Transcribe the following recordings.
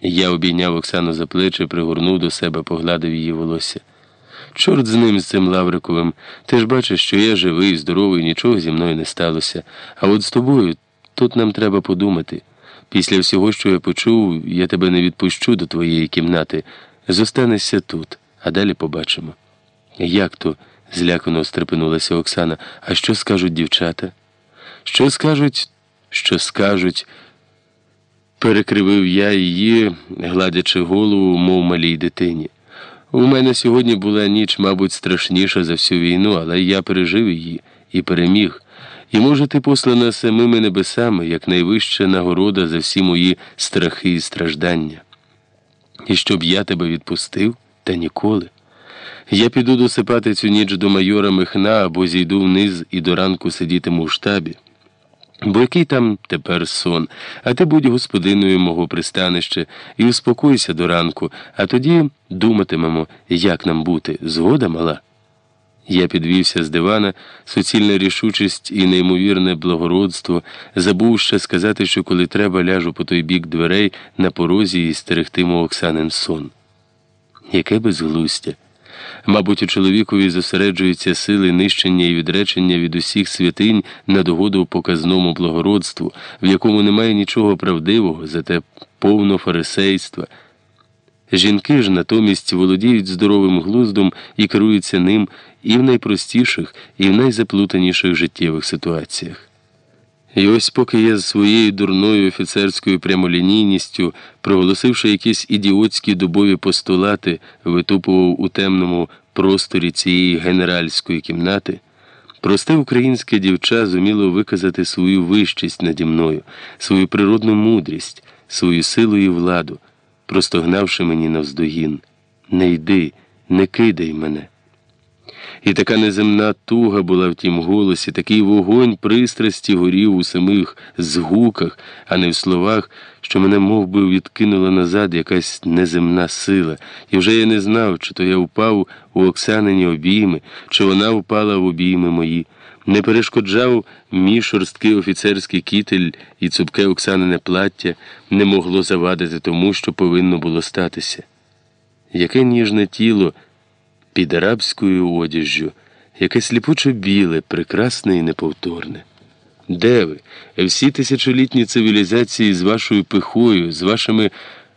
Я обійняв Оксану за плечі, пригорнув до себе, погладив її волосся. Чорт з ним, з цим Лавриковим. Ти ж бачиш, що я живий, здоровий, нічого зі мною не сталося. А от з тобою тут нам треба подумати. Після всього, що я почув, я тебе не відпущу до твоєї кімнати. Зостанешся тут, а далі побачимо. Як то? злякано стрепенулася Оксана. А що скажуть дівчата? Що скажуть, що скажуть? Перекривив я її, гладячи голову, мов малій дитині. У мене сьогодні була ніч, мабуть, страшніша за всю війну, але я пережив її і переміг. І, може, ти послана самими небесами, як найвища нагорода за всі мої страхи і страждання. І щоб я тебе відпустив, та ніколи. Я піду досипати цю ніч до майора Михна або зійду вниз і до ранку сидітиму в штабі. Бо який там тепер сон, а ти будь господиною мого пристанища і успокойся до ранку, а тоді думатимемо, як нам бути. Згода мала. Я підвівся з дивана, суцільна рішучість і неймовірне благородство, забув ще сказати, що коли треба, ляжу по той бік дверей на порозі і стерегтиму Оксанин сон. Яке безглустя! Мабуть, у чоловікові зосереджуються сили нищення і відречення від усіх святинь на догоду показному благородству, в якому немає нічого правдивого, зате повно фарисейства. Жінки ж натомість володіють здоровим глуздом і керуються ним і в найпростіших, і в найзаплутаніших життєвих ситуаціях. І ось поки я з своєю дурною офіцерською прямолінійністю, проголосивши якісь ідіотські дубові постулати, витупував у темному просторі цієї генеральської кімнати, просте українське дівча зуміло виказати свою вищість наді мною, свою природну мудрість, свою силу і владу, простогнавши мені навздогін. Не йди, не кидай мене. І така неземна туга була в тім голосі, такий вогонь пристрасті горів у самих згуках, а не в словах, що мене мов би, відкинула назад якась неземна сила, і вже я не знав, чи то я впав у Оксанині обійми, чи вона впала в обійми мої. Не перешкоджав мій шорсткий офіцерський кітель і цупке Оксанине плаття не могло завадити тому, що повинно було статися. Яке ніжне тіло під арабською одіжжю, яке сліпуче біле, прекрасне і неповторне. Де ви, всі тисячолітні цивілізації з вашою пихою, з вашими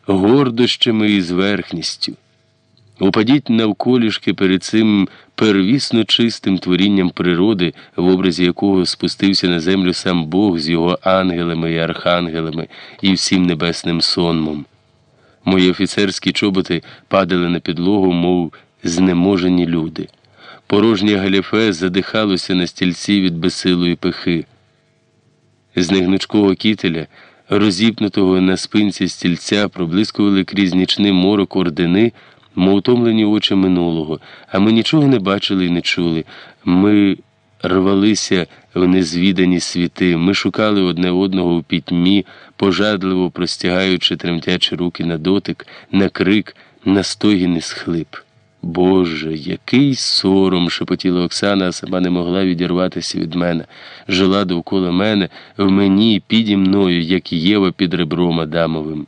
гордощами і зверхністю? Упадіть навколішки перед цим первісно чистим творінням природи, в образі якого спустився на землю сам Бог з його ангелами і архангелами і всім небесним сонмом. Мої офіцерські чоботи падали на підлогу, мов знеможені люди. Порожнє галіфе задихалося на стільці від безсилої пихи. З негнучкого кітеля, розіпнутого на спинці стільця, проблискували крізь нічний морок ордени, мов утомлені очі минулого, а ми нічого не бачили і не чули. Ми рвалися в незвідані світи, ми шукали одне одного у пітьмі, пожадливо простягаючи тремтячі руки на дотик, на крик, на стогін і схлип. Боже, який сором, шепотіла Оксана, а сама не могла відірватися від мене. Жила довкола мене, в мені, піді мною, як Єва під ребром Адамовим.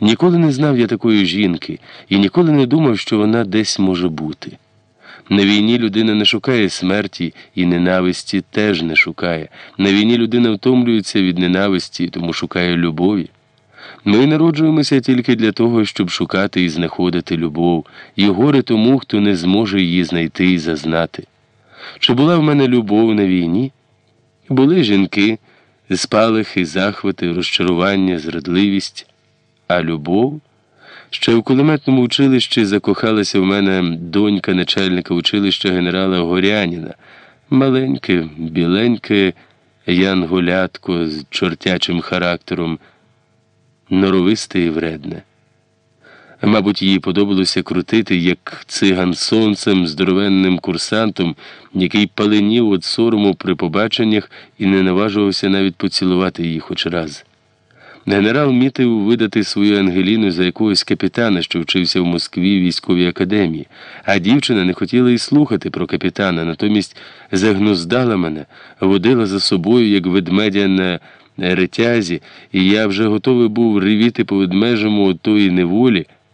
Ніколи не знав я такої жінки і ніколи не думав, що вона десь може бути. На війні людина не шукає смерті і ненависті теж не шукає. На війні людина втомлюється від ненависті, тому шукає любові. Ми народжуємося тільки для того, щоб шукати і знаходити любов, і горе тому, хто не зможе її знайти і зазнати. Чи була в мене любов на війні? Були жінки, спалахи, захвати, розчарування, зрадливість, а любов. Ще в кулеметному училищі закохалася в мене донька начальника училища генерала Горяніна, маленьке, біленьке янголятко з чортячим характером норовисте і вредне. Мабуть, їй подобалося крутити, як циган сонцем, здоровенним курсантом, який паленів від сорому при побаченнях і не наважувався навіть поцілувати її хоч раз. Генерал мітив видати свою Ангеліну за якогось капітана, що вчився в Москві військовій академії, а дівчина не хотіла й слухати про капітана, натомість загнуздала мене, водила за собою, як ведмедя на ретязі, і я вже готовий був ревіти по ведмежому отої неволі.